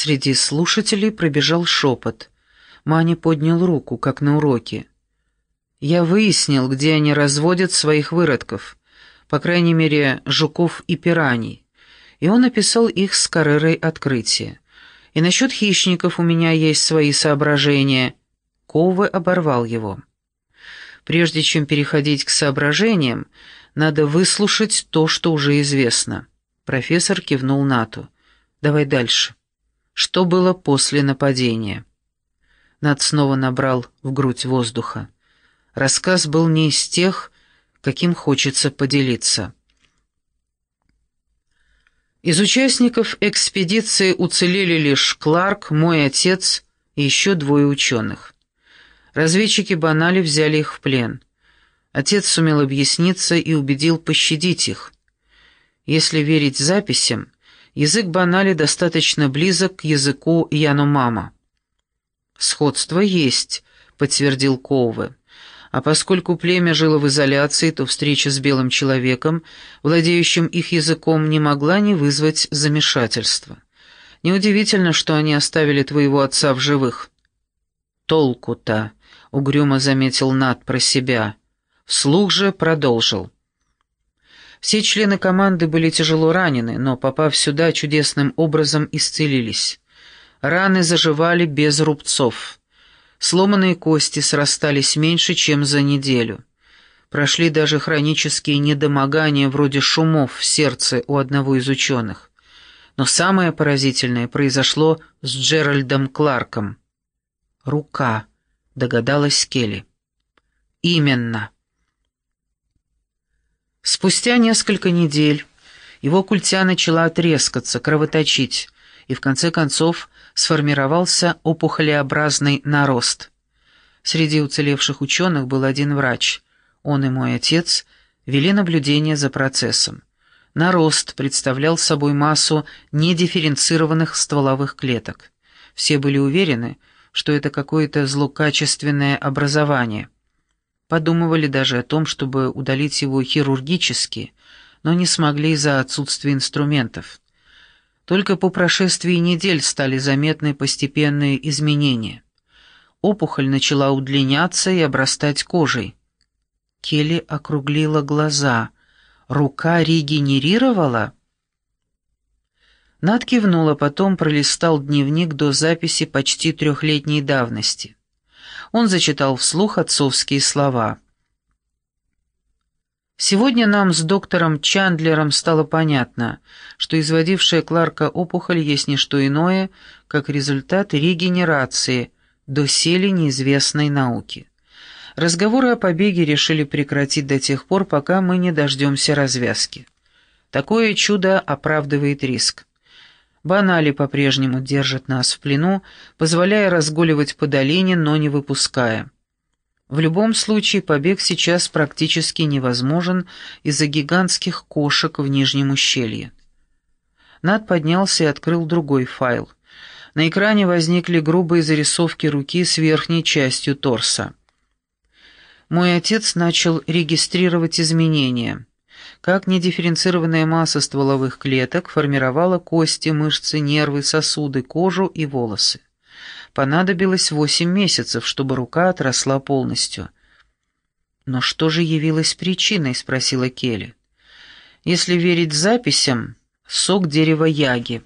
Среди слушателей пробежал шепот. Маня поднял руку, как на уроке. «Я выяснил, где они разводят своих выродков, по крайней мере, жуков и пираний, и он описал их с Карерой открытия. И насчет хищников у меня есть свои соображения». Ковы оборвал его. Прежде чем переходить к соображениям, надо выслушать то, что уже известно. Профессор кивнул Нату. «Давай дальше. Что было после нападения?» Над снова набрал в грудь воздуха. Рассказ был не из тех, каким хочется поделиться. Из участников экспедиции уцелели лишь Кларк, мой отец и еще двое ученых. Разведчики Банали взяли их в плен. Отец сумел объясниться и убедил пощадить их. Если верить записям, язык Банали достаточно близок к языку Яномама. «Сходство есть», — подтвердил Коуве. А поскольку племя жило в изоляции, то встреча с белым человеком, владеющим их языком, не могла не вызвать замешательства. Неудивительно, что они оставили твоего отца в живых. «Толку-то», — угрюмо заметил Над про себя. Вслух же продолжил. Все члены команды были тяжело ранены, но, попав сюда, чудесным образом исцелились. Раны заживали без рубцов. Сломанные кости срастались меньше, чем за неделю. Прошли даже хронические недомогания вроде шумов в сердце у одного из ученых. Но самое поразительное произошло с Джеральдом Кларком. «Рука», — догадалась Келли. «Именно». Спустя несколько недель его культя начала трескаться, кровоточить, и в конце концов сформировался опухолеобразный нарост. Среди уцелевших ученых был один врач. Он и мой отец вели наблюдение за процессом. Нарост представлял собой массу недифференцированных стволовых клеток. Все были уверены, что это какое-то злокачественное образование – Подумывали даже о том, чтобы удалить его хирургически, но не смогли из-за отсутствия инструментов. Только по прошествии недель стали заметны постепенные изменения. Опухоль начала удлиняться и обрастать кожей. Келли округлила глаза. Рука регенерировала? Над кивнула, потом пролистал дневник до записи почти трехлетней давности он зачитал вслух отцовские слова. Сегодня нам с доктором Чандлером стало понятно, что изводившая Кларка опухоль есть не что иное, как результат регенерации доселе неизвестной науки. Разговоры о побеге решили прекратить до тех пор, пока мы не дождемся развязки. Такое чудо оправдывает риск. Банали по-прежнему держит нас в плену, позволяя разгуливать по долине, но не выпуская. В любом случае побег сейчас практически невозможен из-за гигантских кошек в нижнем ущелье. Над поднялся и открыл другой файл. На экране возникли грубые зарисовки руки с верхней частью торса. Мой отец начал регистрировать изменения как недифференцированная масса стволовых клеток формировала кости, мышцы, нервы, сосуды, кожу и волосы. Понадобилось восемь месяцев, чтобы рука отросла полностью. «Но что же явилось причиной?» — спросила Келли. «Если верить записям, сок дерева яги».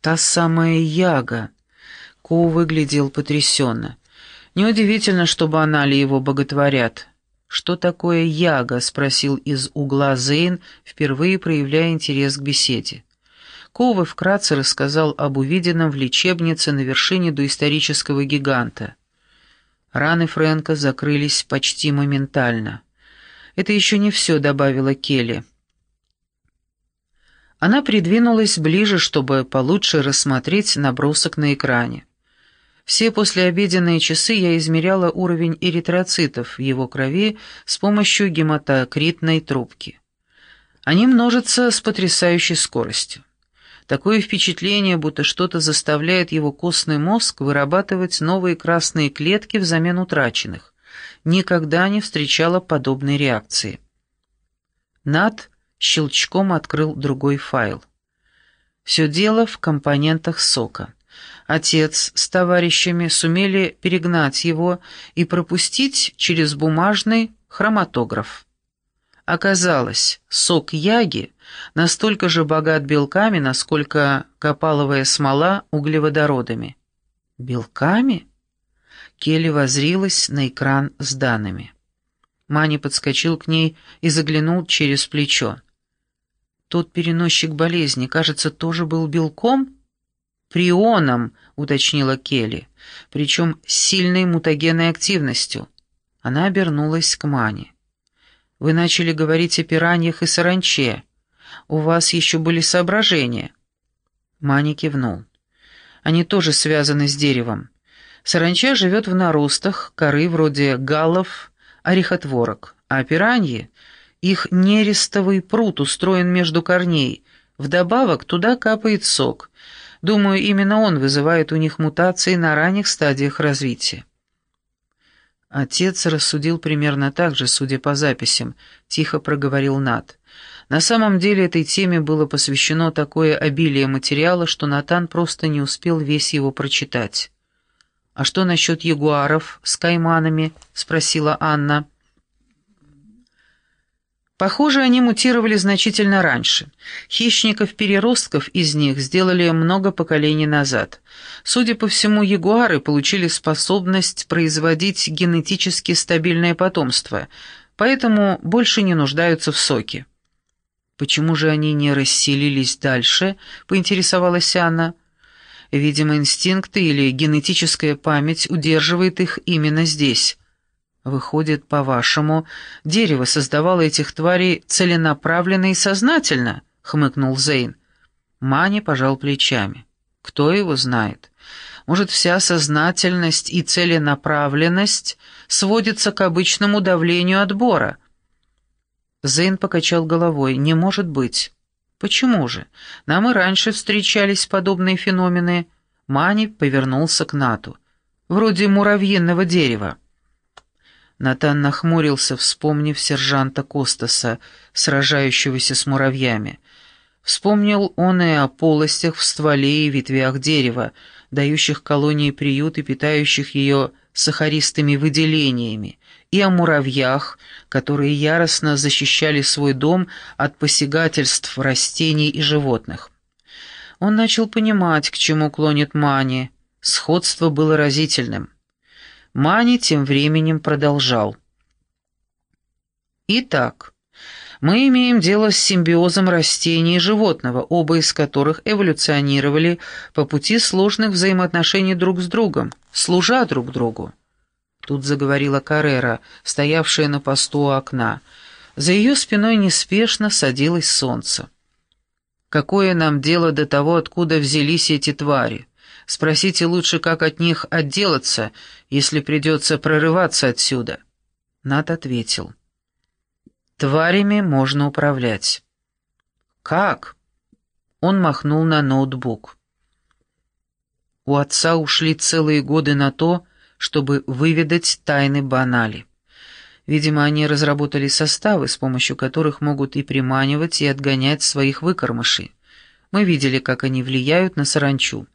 «Та самая яга!» Ко выглядел потрясенно. «Неудивительно, что банали его боготворят». «Что такое яга?» — спросил из угла Зейн, впервые проявляя интерес к беседе. Ковы вкратце рассказал об увиденном в лечебнице на вершине доисторического гиганта. Раны Фрэнка закрылись почти моментально. «Это еще не все», — добавила Келли. Она придвинулась ближе, чтобы получше рассмотреть набросок на экране. Все послеобеденные часы я измеряла уровень эритроцитов в его крови с помощью гематокритной трубки. Они множатся с потрясающей скоростью. Такое впечатление, будто что-то заставляет его костный мозг вырабатывать новые красные клетки взамен утраченных. Никогда не встречала подобной реакции. Над щелчком открыл другой файл. Все дело в компонентах сока. Отец с товарищами сумели перегнать его и пропустить через бумажный хроматограф. Оказалось, сок яги настолько же богат белками, насколько копаловая смола углеводородами. «Белками?» Келли возрилась на экран с данными. Мани подскочил к ней и заглянул через плечо. «Тот переносчик болезни, кажется, тоже был белком?» «Прионом», — уточнила Келли, «причем с сильной мутагенной активностью». Она обернулась к Мане. «Вы начали говорить о пираньях и саранче. У вас еще были соображения?» Мани кивнул. «Они тоже связаны с деревом. Саранча живет в наростах, коры вроде галлов, орехотворок, а пираньи, их нерестовый пруд устроен между корней, вдобавок туда капает сок. Думаю, именно он вызывает у них мутации на ранних стадиях развития. Отец рассудил примерно так же, судя по записям, тихо проговорил Нат. На самом деле этой теме было посвящено такое обилие материала, что Натан просто не успел весь его прочитать. «А что насчет ягуаров с кайманами?» — спросила Анна. Похоже, они мутировали значительно раньше. Хищников-переростков из них сделали много поколений назад. Судя по всему, ягуары получили способность производить генетически стабильное потомство, поэтому больше не нуждаются в соке. «Почему же они не расселились дальше?» — поинтересовалась Анна. Видимо, инстинкты или генетическая память удерживает их именно здесь. Выходит, по-вашему, дерево создавало этих тварей целенаправленно и сознательно? хмыкнул Зейн. Мани пожал плечами. Кто его знает? Может, вся сознательность и целенаправленность сводится к обычному давлению отбора? Зейн покачал головой. Не может быть. «Почему же? Нам и раньше встречались подобные феномены». Мани повернулся к Нату. «Вроде муравьиного дерева». Натан нахмурился, вспомнив сержанта Костаса, сражающегося с муравьями. Вспомнил он и о полостях в стволе и ветвях дерева, дающих колонии приют и питающих ее сахаристыми выделениями, и о муравьях, которые яростно защищали свой дом от посягательств растений и животных. Он начал понимать, к чему клонит Мани. Сходство было разительным. Мани тем временем продолжал. Итак, мы имеем дело с симбиозом растений и животного, оба из которых эволюционировали по пути сложных взаимоотношений друг с другом, служа друг другу. Тут заговорила Каррера, стоявшая на посту у окна. За ее спиной неспешно садилось солнце. «Какое нам дело до того, откуда взялись эти твари? Спросите лучше, как от них отделаться, если придется прорываться отсюда». Нат ответил. «Тварями можно управлять». «Как?» Он махнул на ноутбук. У отца ушли целые годы на то, чтобы выведать тайны банали. Видимо, они разработали составы, с помощью которых могут и приманивать, и отгонять своих выкормышей. Мы видели, как они влияют на саранчу.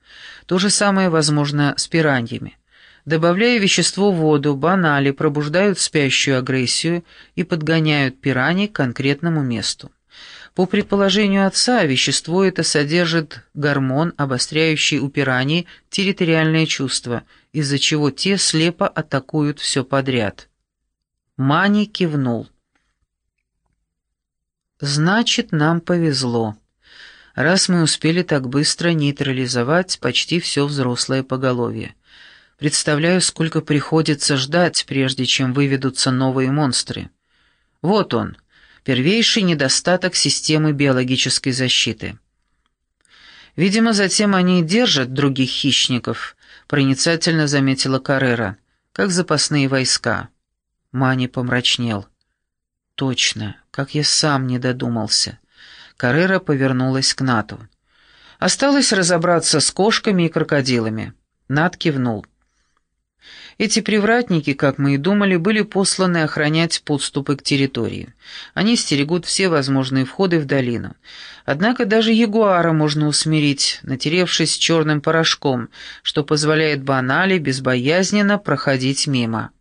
То же самое возможно с пираньями. Добавляя вещество в воду, банали пробуждают спящую агрессию и подгоняют пираний к конкретному месту. По предположению отца, вещество это содержит гормон, обостряющий у пираний территориальное чувство, из-за чего те слепо атакуют все подряд. Мани кивнул. «Значит, нам повезло, раз мы успели так быстро нейтрализовать почти все взрослое поголовье. Представляю, сколько приходится ждать, прежде чем выведутся новые монстры. Вот он» первейший недостаток системы биологической защиты. Видимо, затем они держат других хищников, проницательно заметила Каррера, как запасные войска. Мани помрачнел. Точно, как я сам не додумался. Каррера повернулась к Нату. Осталось разобраться с кошками и крокодилами. Нат кивнул. Эти привратники, как мы и думали, были посланы охранять подступы к территории. Они стерегут все возможные входы в долину. Однако даже ягуара можно усмирить, натеревшись черным порошком, что позволяет банали безбоязненно проходить мимо.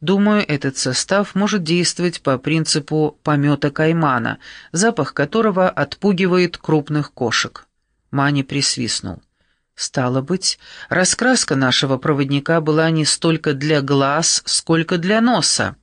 Думаю, этот состав может действовать по принципу помета каймана, запах которого отпугивает крупных кошек. Мани присвистнул. Стало быть, раскраска нашего проводника была не столько для глаз, сколько для носа.